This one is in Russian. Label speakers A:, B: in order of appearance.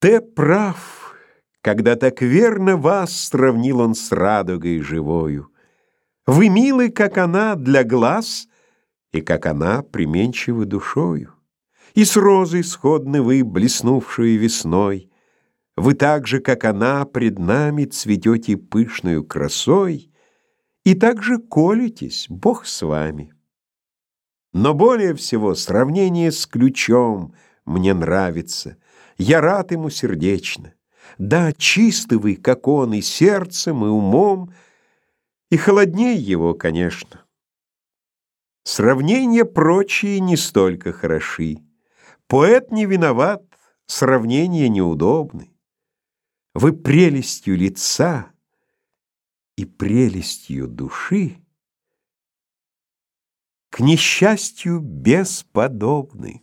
A: Ты прав, когда так верно вас Сравнил он с радугой живою. Вы милы, как она, для глаз, И как она, применчивы душою. И с розой сходны вы, блеснувшую весной. Вы так же, как она, пред нами Цветете пышною красой, И так же колитесь, Бог с вами. Но более всего сравнение с ключом Мне нравится — я рад ему сердечно. Да, чисты вы, как он, и сердцем, и умом, и холодней его, конечно. Сравнения прочие не столько хороши. Поэт не виноват, сравнения неудобны. Вы прелестью лица и прелестью души к несчастью бесподобны.